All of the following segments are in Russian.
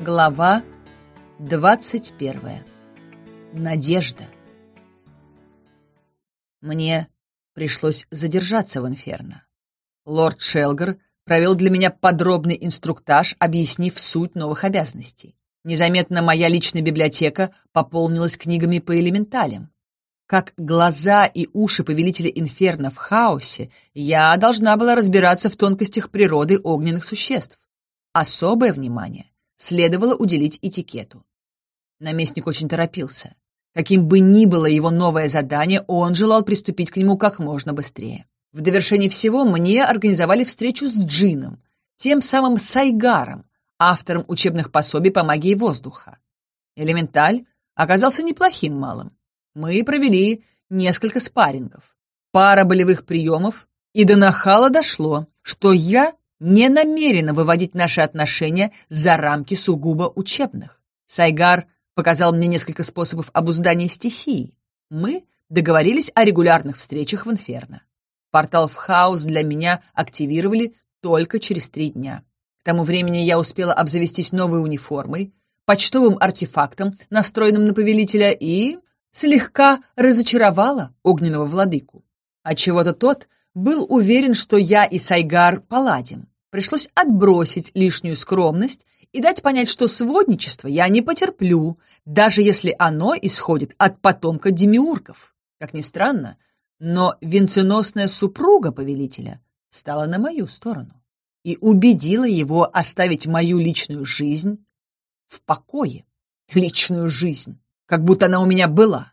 Глава 21. Надежда. Мне пришлось задержаться в Инферно. Лорд Шелгар провел для меня подробный инструктаж, объяснив суть новых обязанностей. Незаметно моя личная библиотека пополнилась книгами по элементалям. Как глаза и уши повелителя Инферно в хаосе, я должна была разбираться в тонкостях природы огненных существ. Особое внимание — следовало уделить этикету. Наместник очень торопился. Каким бы ни было его новое задание, он желал приступить к нему как можно быстрее. В довершении всего мне организовали встречу с Джином, тем самым Сайгаром, автором учебных пособий по магии воздуха. Элементаль оказался неплохим малым. Мы провели несколько спаррингов, пара болевых приемов, и до нахала дошло, что я не намерена выводить наши отношения за рамки сугубо учебных. Сайгар показал мне несколько способов обуздания стихии. Мы договорились о регулярных встречах в Инферно. Портал в хаос для меня активировали только через три дня. К тому времени я успела обзавестись новой униформой, почтовым артефактом, настроенным на повелителя, и слегка разочаровала огненного владыку. А Отчего-то тот был уверен, что я и Сайгар поладим пришлось отбросить лишнюю скромность и дать понять, что сводничество я не потерплю, даже если оно исходит от потомка демиурков. Как ни странно, но венценосная супруга повелителя стала на мою сторону и убедила его оставить мою личную жизнь в покое. Личную жизнь, как будто она у меня была.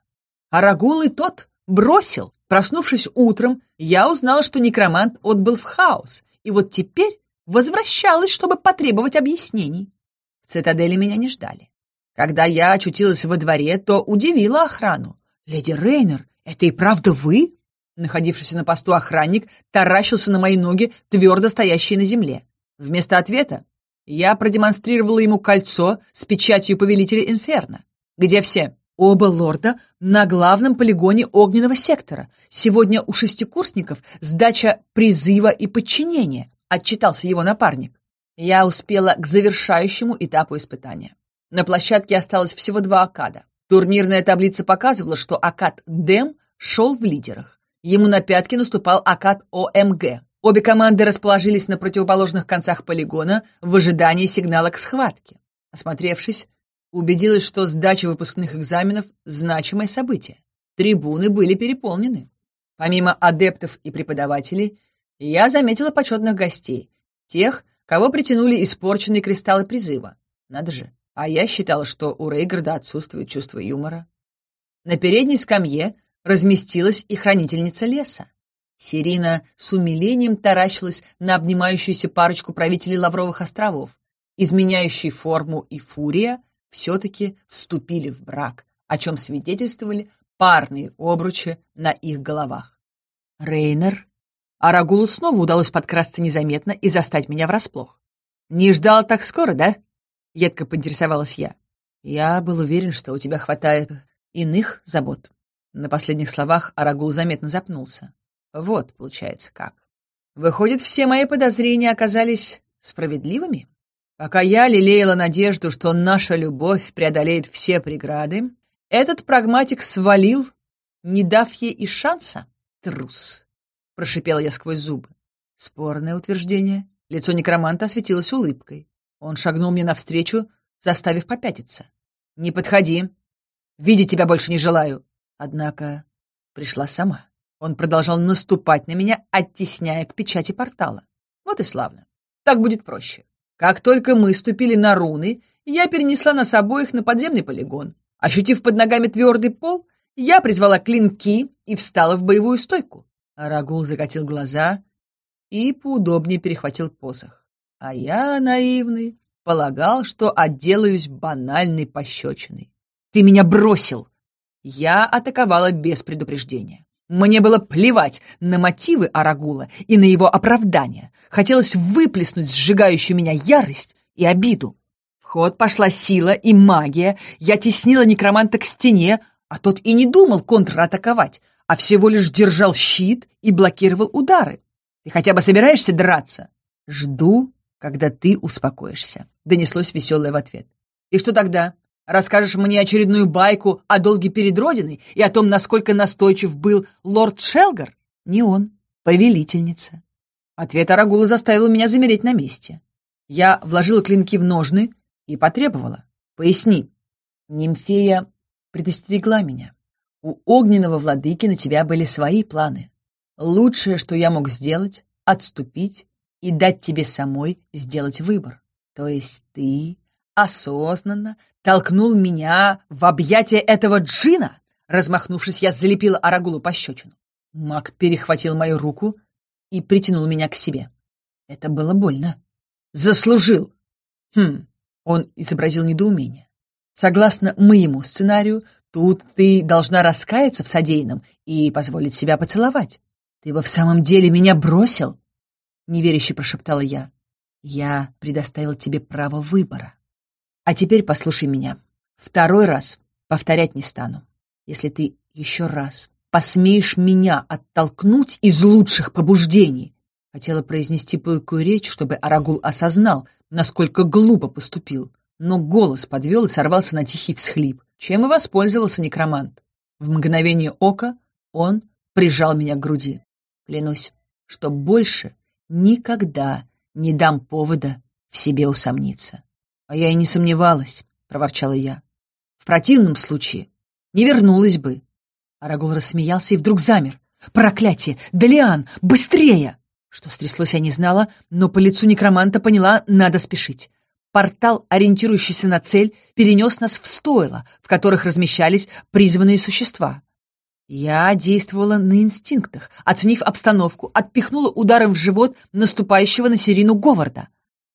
Арагул и тот бросил. Проснувшись утром, я узнала, что некромант отбыл в хаос, и вот теперь возвращалась, чтобы потребовать объяснений. В цитадели меня не ждали. Когда я очутилась во дворе, то удивила охрану. «Леди Рейнер, это и правда вы?» Находившийся на посту охранник таращился на мои ноги, твердо стоящие на земле. Вместо ответа я продемонстрировала ему кольцо с печатью повелителя Инферно. «Где все?» Оба лорда на главном полигоне огненного сектора. Сегодня у шестикурсников сдача призыва и подчинения. — отчитался его напарник. Я успела к завершающему этапу испытания. На площадке осталось всего два Акада. Турнирная таблица показывала, что Акад Дэм шел в лидерах. Ему на пятки наступал Акад ОМГ. Обе команды расположились на противоположных концах полигона в ожидании сигнала к схватке. Осмотревшись, убедилась, что сдача выпускных экзаменов – значимое событие. Трибуны были переполнены. Помимо адептов и преподавателей – я заметила почетных гостей, тех, кого притянули испорченные кристаллы призыва. Надо же, а я считала, что у Рейгарда отсутствует чувство юмора. На передней скамье разместилась и хранительница леса. Сирина с умилением таращилась на обнимающуюся парочку правителей Лавровых островов. Изменяющие форму и фурия все-таки вступили в брак, о чем свидетельствовали парные обручи на их головах. Рейнер Арагулу снова удалось подкрасться незаметно и застать меня врасплох. «Не ждал так скоро, да?» — едко поинтересовалась я. «Я был уверен, что у тебя хватает иных забот». На последних словах Арагул заметно запнулся. «Вот, получается, как. Выходит, все мои подозрения оказались справедливыми?» Пока я лелеяла надежду, что наша любовь преодолеет все преграды, этот прагматик свалил, не дав ей и шанса. Трус. — прошипел я сквозь зубы. Спорное утверждение. Лицо некроманта осветилось улыбкой. Он шагнул мне навстречу, заставив попятиться. «Не подходи! Видеть тебя больше не желаю!» Однако пришла сама. Он продолжал наступать на меня, оттесняя к печати портала. Вот и славно. Так будет проще. Как только мы ступили на руны, я перенесла нас обоих на подземный полигон. Ощутив под ногами твердый пол, я призвала клинки и встала в боевую стойку. Арагул закатил глаза и поудобнее перехватил посох. А я, наивный, полагал, что отделаюсь банальной пощечиной. «Ты меня бросил!» Я атаковала без предупреждения. Мне было плевать на мотивы Арагула и на его оправдания. Хотелось выплеснуть сжигающую меня ярость и обиду. В ход пошла сила и магия. Я теснила некроманта к стене, а тот и не думал контратаковать, а всего лишь держал щит и блокировал удары. Ты хотя бы собираешься драться? Жду, когда ты успокоишься, донеслось веселое в ответ. И что тогда? Расскажешь мне очередную байку о долге перед Родиной и о том, насколько настойчив был лорд Шелгар? Не он, повелительница. Ответ Арагула заставил меня замереть на месте. Я вложила клинки в ножны и потребовала. Поясни. Нимфея предостерегла меня. У огненного владыки на тебя были свои планы. Лучшее, что я мог сделать — отступить и дать тебе самой сделать выбор. То есть ты осознанно толкнул меня в объятия этого джина? Размахнувшись, я залепила Арагулу пощечину. Маг перехватил мою руку и притянул меня к себе. Это было больно. Заслужил! Хм, он изобразил недоумение. Согласно моему сценарию, тут ты должна раскаяться в содеянном и позволить себя поцеловать. Ты во в самом деле меня бросил? Неверяще прошептала я. Я предоставил тебе право выбора. А теперь послушай меня. Второй раз повторять не стану. Если ты еще раз посмеешь меня оттолкнуть из лучших побуждений, хотела произнести пылкую речь, чтобы Арагул осознал, насколько глупо поступил — но голос подвел и сорвался на тихий всхлип, чем и воспользовался некромант. В мгновение ока он прижал меня к груди. Клянусь, что больше никогда не дам повода в себе усомниться. А я и не сомневалась, проворчала я. В противном случае не вернулась бы. Арагул рассмеялся и вдруг замер. «Проклятие! Далиан, Быстрее!» Что стряслось, я не знала, но по лицу некроманта поняла, надо спешить. Портал, ориентирующийся на цель, перенес нас в стойла, в которых размещались призванные существа. Я действовала на инстинктах, оценив обстановку, отпихнула ударом в живот наступающего на Серину Говарда.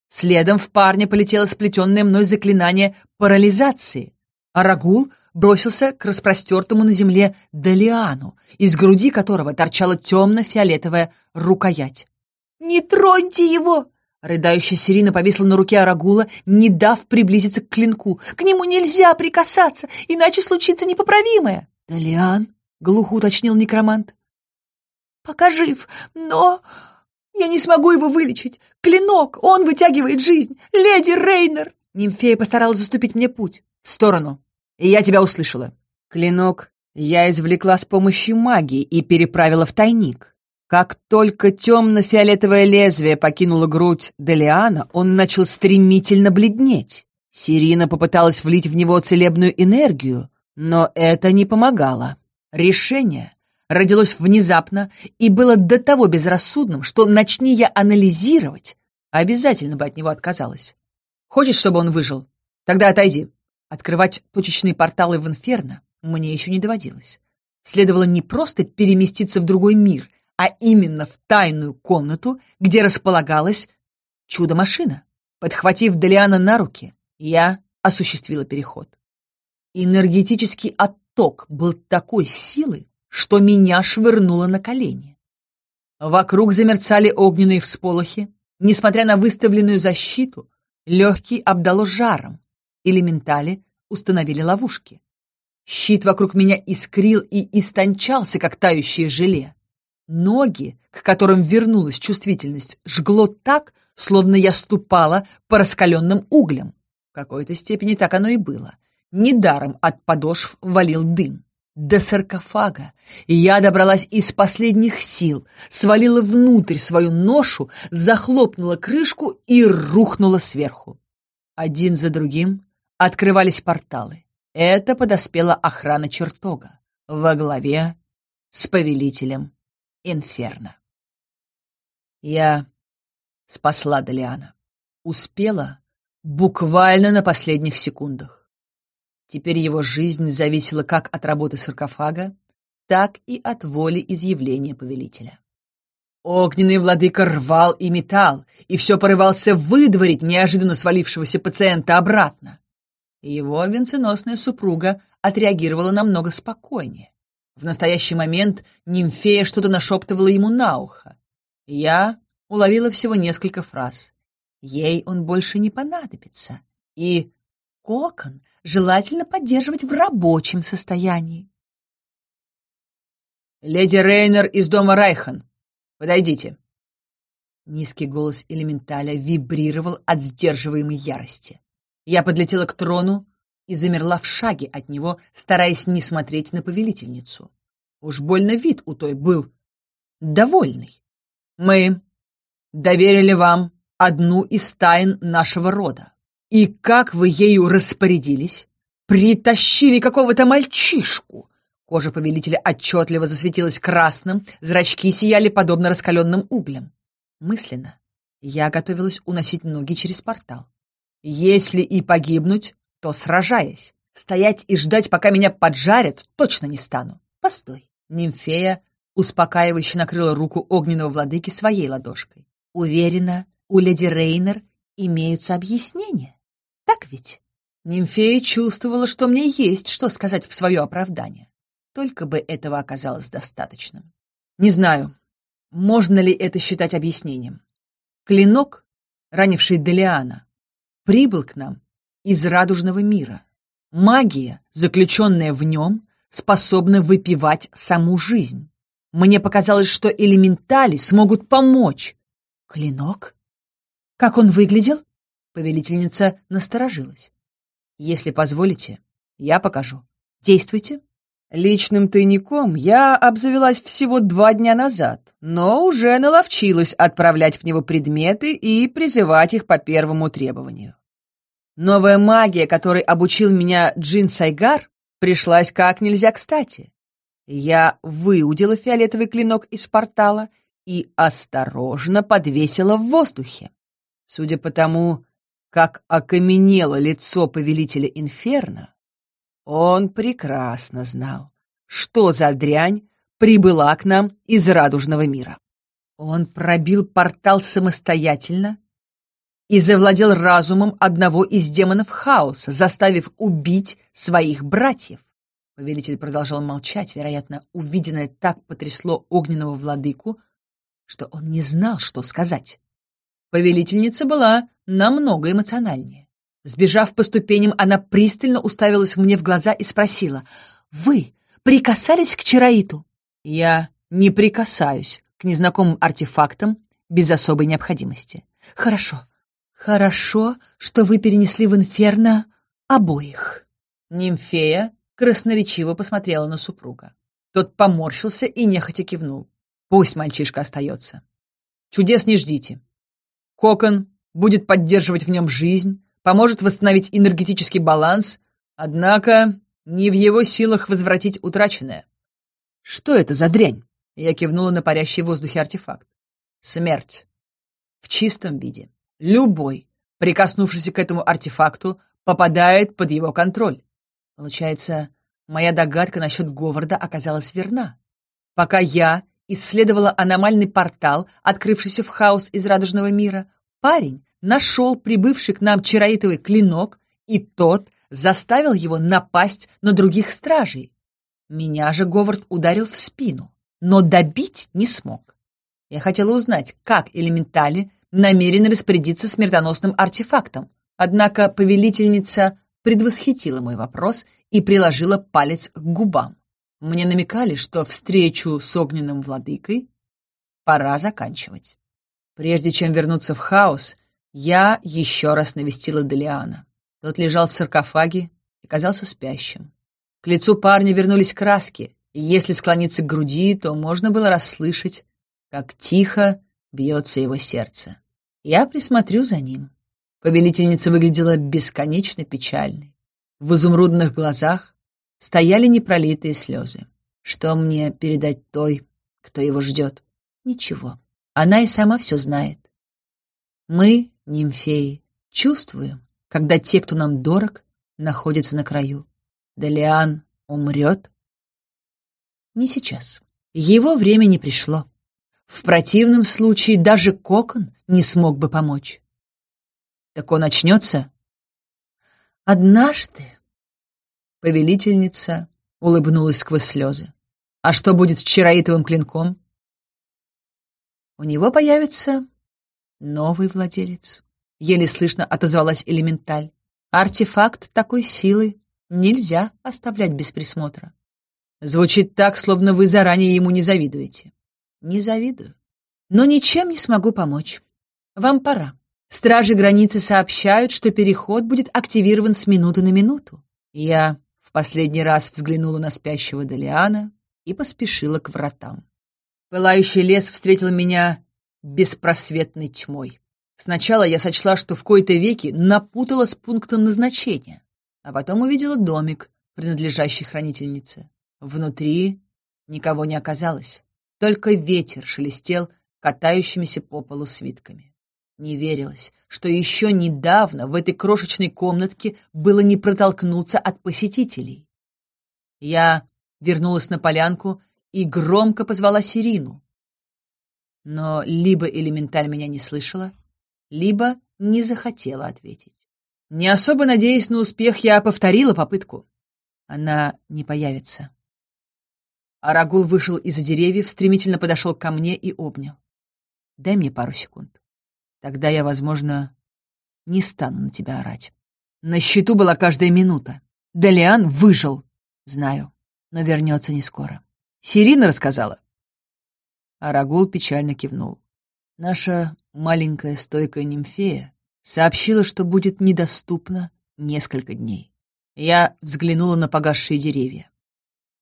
Следом в парня полетело сплетенное мной заклинание парализации, Арагул бросился к распростертому на земле Далиану, из груди которого торчала темно-фиолетовая рукоять. «Не троньте его!» Рыдающая Сирина повисла на руке Арагула, не дав приблизиться к клинку. «К нему нельзя прикасаться, иначе случится непоправимое!» «Далиан?» — глухо уточнил некромант. «Пока жив, но я не смогу его вылечить. Клинок, он вытягивает жизнь. Леди Рейнер!» Нимфея постаралась заступить мне путь. «В сторону. И я тебя услышала. Клинок я извлекла с помощью магии и переправила в тайник. Как только темно-фиолетовое лезвие покинуло грудь Делиана, он начал стремительно бледнеть. Сирина попыталась влить в него целебную энергию, но это не помогало. Решение родилось внезапно и было до того безрассудным, что, начни я анализировать, обязательно бы от него отказалась. Хочешь, чтобы он выжил? Тогда отойди. Открывать точечные порталы в инферно мне еще не доводилось. Следовало не просто переместиться в другой мир — а именно в тайную комнату, где располагалась чудо-машина. Подхватив Делиана на руки, я осуществила переход. Энергетический отток был такой силы, что меня швырнуло на колени. Вокруг замерцали огненные всполохи. Несмотря на выставленную защиту, легкий обдало жаром. Элементали установили ловушки. Щит вокруг меня искрил и истончался, как тающее желе. Ноги, к которым вернулась чувствительность, жгло так, словно я ступала по раскаленным углям. В какой-то степени так оно и было. Недаром от подошв валил дым. До саркофага я добралась из последних сил, свалила внутрь свою ношу, захлопнула крышку и рухнула сверху. Один за другим открывались порталы. Это подоспела охрана чертога во главе с повелителем Инферно. Я спасла Делиана. Успела буквально на последних секундах. Теперь его жизнь зависела как от работы саркофага, так и от воли изъявления повелителя. Огненный владыка рвал и металл, и все порывался выдворить неожиданно свалившегося пациента обратно. Его венценосная супруга отреагировала намного спокойнее. В настоящий момент нимфея что-то нашептывала ему на ухо. Я уловила всего несколько фраз. Ей он больше не понадобится. И кокон желательно поддерживать в рабочем состоянии. «Леди Рейнер из дома Райхан, подойдите». Низкий голос элементаля вибрировал от сдерживаемой ярости. Я подлетела к трону, и замерла в шаге от него, стараясь не смотреть на повелительницу. Уж больно вид у той был. Довольный. Мы доверили вам одну из тайн нашего рода. И как вы ею распорядились? Притащили какого-то мальчишку. Кожа повелителя отчетливо засветилась красным, зрачки сияли подобно раскаленным углем. Мысленно я готовилась уносить ноги через портал. Если и погибнуть, то сражаясь. Стоять и ждать, пока меня поджарят, точно не стану. Постой. Нимфея успокаивающе накрыла руку огненного владыки своей ладошкой. Уверена, у леди Рейнер имеются объяснения. Так ведь? Нимфея чувствовала, что мне есть что сказать в свое оправдание. Только бы этого оказалось достаточным. Не знаю, можно ли это считать объяснением. Клинок, ранивший Делиана, прибыл к нам из радужного мира. Магия, заключенная в нем, способна выпивать саму жизнь. Мне показалось, что элементали смогут помочь. Клинок? Как он выглядел? Повелительница насторожилась. Если позволите, я покажу. Действуйте. Личным тайником я обзавелась всего два дня назад, но уже наловчилась отправлять в него предметы и призывать их по первому требованию. Новая магия, которой обучил меня Джин Сайгар, пришлась как нельзя кстати. Я выудила фиолетовый клинок из портала и осторожно подвесила в воздухе. Судя по тому, как окаменело лицо повелителя Инферно, он прекрасно знал, что за дрянь прибыла к нам из радужного мира. Он пробил портал самостоятельно и завладел разумом одного из демонов хаоса, заставив убить своих братьев. Повелитель продолжал молчать, вероятно, увиденное так потрясло огненного владыку, что он не знал, что сказать. Повелительница была намного эмоциональнее. Сбежав по ступеням, она пристально уставилась мне в глаза и спросила, «Вы прикасались к Чароиту?» «Я не прикасаюсь к незнакомым артефактам без особой необходимости». «Хорошо, «Хорошо, что вы перенесли в инферно обоих». Нимфея красноречиво посмотрела на супруга. Тот поморщился и нехотя кивнул. «Пусть мальчишка остается. Чудес не ждите. Кокон будет поддерживать в нем жизнь, поможет восстановить энергетический баланс, однако не в его силах возвратить утраченное». «Что это за дрянь?» Я кивнула на парящий в воздухе артефакт. «Смерть. В чистом виде». Любой, прикоснувшийся к этому артефакту, попадает под его контроль. Получается, моя догадка насчет Говарда оказалась верна. Пока я исследовала аномальный портал, открывшийся в хаос из радужного мира, парень нашел прибывший к нам чароитовый клинок, и тот заставил его напасть на других стражей. Меня же Говард ударил в спину, но добить не смог. Я хотела узнать, как элементали намерен распорядиться смертоносным артефактом. Однако повелительница предвосхитила мой вопрос и приложила палец к губам. Мне намекали, что встречу с огненным владыкой пора заканчивать. Прежде чем вернуться в хаос, я еще раз навестила Делиана. Тот лежал в саркофаге и казался спящим. К лицу парня вернулись краски, и если склониться к груди, то можно было расслышать, как тихо бьется его сердце. Я присмотрю за ним. Повелительница выглядела бесконечно печальной. В изумрудных глазах стояли непролитые слезы. Что мне передать той, кто его ждет? Ничего. Она и сама все знает. Мы, нимфеи, чувствуем, когда те, кто нам дорог, находятся на краю. Далиан умрет? Не сейчас. Его время не пришло. В противном случае даже кокон не смог бы помочь. Так он очнется? Однажды повелительница улыбнулась сквозь слезы. А что будет с чароитовым клинком? У него появится новый владелец. Еле слышно отозвалась элементаль. Артефакт такой силы нельзя оставлять без присмотра. Звучит так, словно вы заранее ему не завидуете. Не завидую. Но ничем не смогу помочь. Вам пора. Стражи границы сообщают, что переход будет активирован с минуты на минуту. Я в последний раз взглянула на спящего Далиана и поспешила к вратам. Пылающий лес встретил меня беспросветной тьмой. Сначала я сочла, что в кои-то веки напутала с пунктом назначения, а потом увидела домик, принадлежащий хранительнице. Внутри никого не оказалось. Только ветер шелестел катающимися по полу свитками. Не верилось, что еще недавно в этой крошечной комнатке было не протолкнуться от посетителей. Я вернулась на полянку и громко позвала Сирину. Но либо элементаль меня не слышала, либо не захотела ответить. Не особо надеясь на успех, я повторила попытку. Она не появится. Арагул вышел из-за деревьев, стремительно подошел ко мне и обнял. «Дай мне пару секунд. Тогда я, возможно, не стану на тебя орать. На счету была каждая минута. Далиан выжил. Знаю, но вернется не скоро. Сирина рассказала». Арагул печально кивнул. «Наша маленькая стойкая нимфея сообщила, что будет недоступна несколько дней. Я взглянула на погасшие деревья.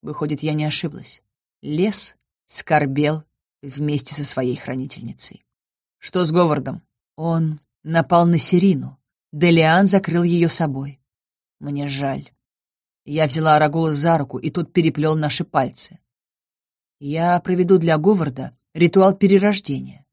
Выходит, я не ошиблась. Лес скорбел вместе со своей хранительницей. Что с Говардом? Он напал на Сирину. Делиан закрыл ее собой. Мне жаль. Я взяла Арагула за руку, и тот переплел наши пальцы. Я проведу для Говарда ритуал перерождения.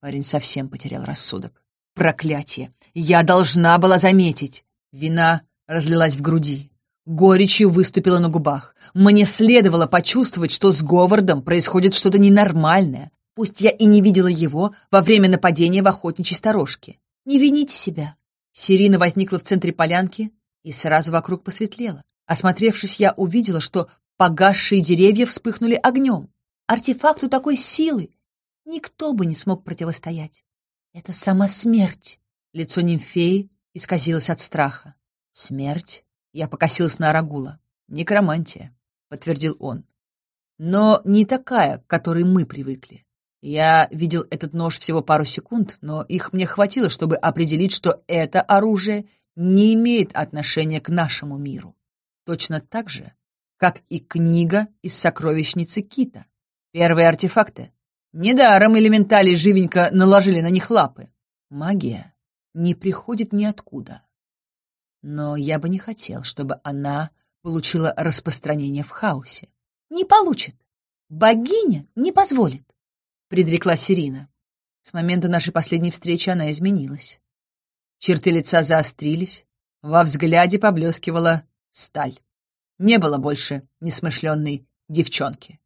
Парень совсем потерял рассудок. Проклятие! Я должна была заметить! Вина разлилась в груди. Горечью выступила на губах. Мне следовало почувствовать, что с Говардом происходит что-то ненормальное, пусть я и не видела его во время нападения в охотничьей сторожке. Не вините себя. Сирина возникла в центре полянки и сразу вокруг посветлела. Осмотревшись, я увидела, что погасшие деревья вспыхнули огнем. Артефакту такой силы никто бы не смог противостоять. Это сама смерть. Лицо нимфеи исказилось от страха. Смерть? Я покосилась на Арагула. «Некромантия», — подтвердил он. «Но не такая, к которой мы привыкли. Я видел этот нож всего пару секунд, но их мне хватило, чтобы определить, что это оружие не имеет отношения к нашему миру. Точно так же, как и книга из сокровищницы Кита. Первые артефакты. Недаром элементали живенько наложили на них лапы. Магия не приходит ниоткуда но я бы не хотел, чтобы она получила распространение в хаосе. «Не получит. Богиня не позволит», — предрекла Сирина. С момента нашей последней встречи она изменилась. Черты лица заострились, во взгляде поблескивала сталь. Не было больше несмышленной девчонки.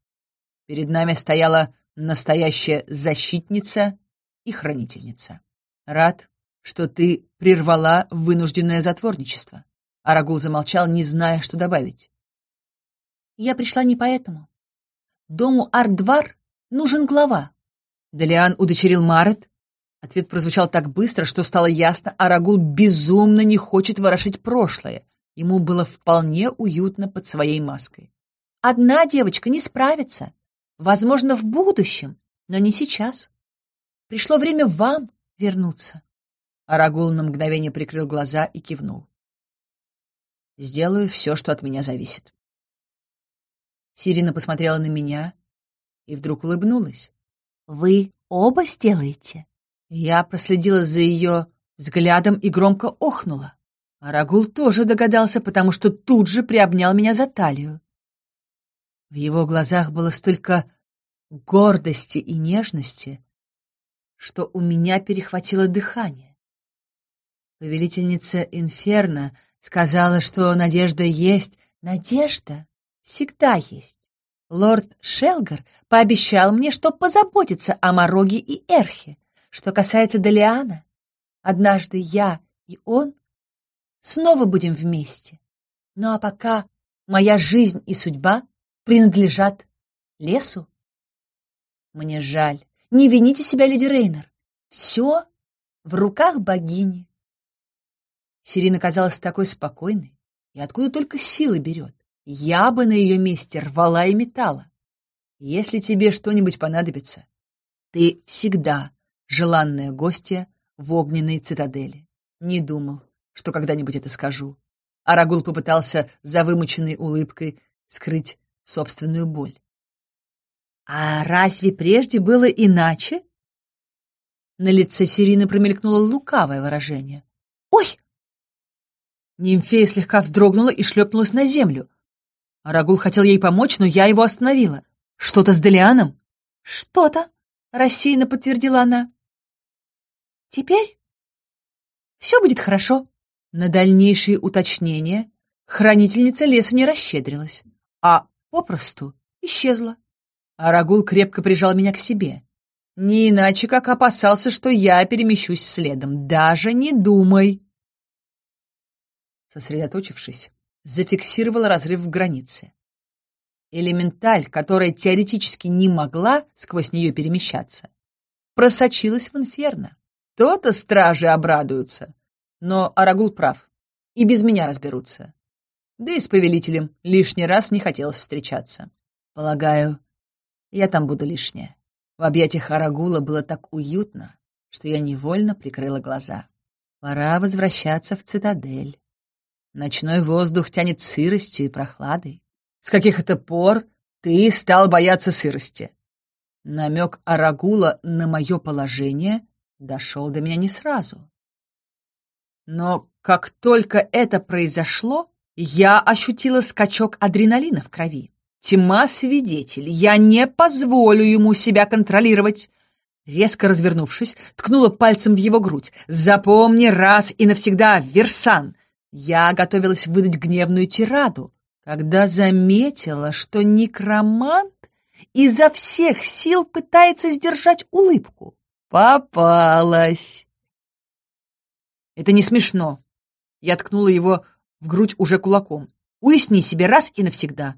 Перед нами стояла настоящая защитница и хранительница. Рад, что ты прервала вынужденное затворничество». Арагул замолчал, не зная, что добавить. «Я пришла не поэтому. Дому Ардвар нужен глава». Далиан удочерил Марет. Ответ прозвучал так быстро, что стало ясно, Арагул безумно не хочет ворошить прошлое. Ему было вполне уютно под своей маской. «Одна девочка не справится. Возможно, в будущем, но не сейчас. Пришло время вам вернуться». Арагул на мгновение прикрыл глаза и кивнул. «Сделаю все, что от меня зависит». Сирина посмотрела на меня и вдруг улыбнулась. «Вы оба сделаете?» Я проследила за ее взглядом и громко охнула. Арагул тоже догадался, потому что тут же приобнял меня за талию. В его глазах было столько гордости и нежности, что у меня перехватило дыхание. Повелительница Инферно сказала, что надежда есть. Надежда всегда есть. Лорд Шелгар пообещал мне, что позаботится о Мороге и Эрхе. Что касается Далиана, однажды я и он снова будем вместе. Ну а пока моя жизнь и судьба принадлежат лесу. Мне жаль. Не вините себя, леди Рейнер. Все в руках богини. Сирина казалась такой спокойной, и откуда только силы берет. Я бы на ее месте рвала и метала. Если тебе что-нибудь понадобится, ты всегда желанная гостья в огненной цитадели. Не думал, что когда-нибудь это скажу. Арагул попытался за вымученной улыбкой скрыть собственную боль. «А разве прежде было иначе?» На лице Сирины промелькнуло лукавое выражение. «Ой, Нимфея слегка вздрогнула и шлепнулась на землю. Арагул хотел ей помочь, но я его остановила. «Что-то с Делианом?» «Что-то», — рассеянно подтвердила она. «Теперь все будет хорошо». На дальнейшие уточнения хранительница леса не расщедрилась, а попросту исчезла. Арагул крепко прижал меня к себе. Не иначе, как опасался, что я перемещусь следом. «Даже не думай!» сосредоточившись, зафиксировала разрыв в границе. Элементаль, которая теоретически не могла сквозь нее перемещаться, просочилась в инферно. То-то стражи обрадуются. Но Арагул прав. И без меня разберутся. Да и с повелителем лишний раз не хотелось встречаться. Полагаю, я там буду лишняя. В объятиях Арагула было так уютно, что я невольно прикрыла глаза. Пора возвращаться в цитадель. Ночной воздух тянет сыростью и прохладой. С каких это пор ты стал бояться сырости? Намек Арагула на мое положение дошел до меня не сразу. Но как только это произошло, я ощутила скачок адреналина в крови. Тьма свидетель, я не позволю ему себя контролировать. Резко развернувшись, ткнула пальцем в его грудь. «Запомни раз и навсегда, Версан, я готовилась выдать гневную тираду, когда заметила, что некромант изо всех сил пытается сдержать улыбку. Попалась! Это не смешно. Я ткнула его в грудь уже кулаком. Уясни себе раз и навсегда,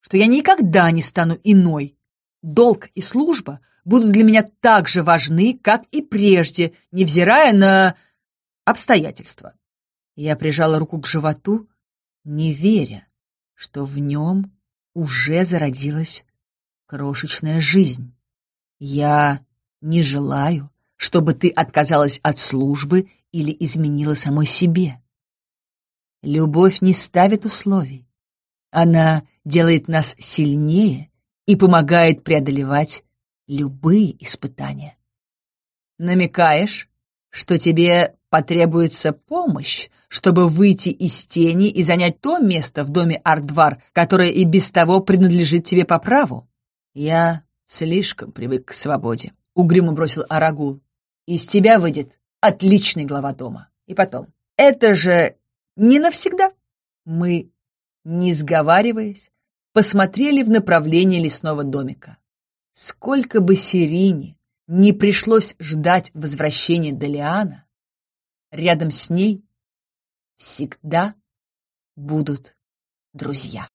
что я никогда не стану иной. Долг и служба будут для меня так же важны, как и прежде, невзирая на обстоятельства. Я прижала руку к животу, не веря, что в нем уже зародилась крошечная жизнь. Я не желаю, чтобы ты отказалась от службы или изменила самой себе. Любовь не ставит условий. Она делает нас сильнее и помогает преодолевать любые испытания. Намекаешь, что тебе Потребуется помощь, чтобы выйти из тени и занять то место в доме Ардвар, которое и без того принадлежит тебе по праву. Я слишком привык к свободе, — угрюмо бросил Арагул. Из тебя выйдет отличный глава дома. И потом, это же не навсегда. Мы, не сговариваясь, посмотрели в направлении лесного домика. Сколько бы Сирине не пришлось ждать возвращения Далиана. Рядом с ней всегда будут друзья.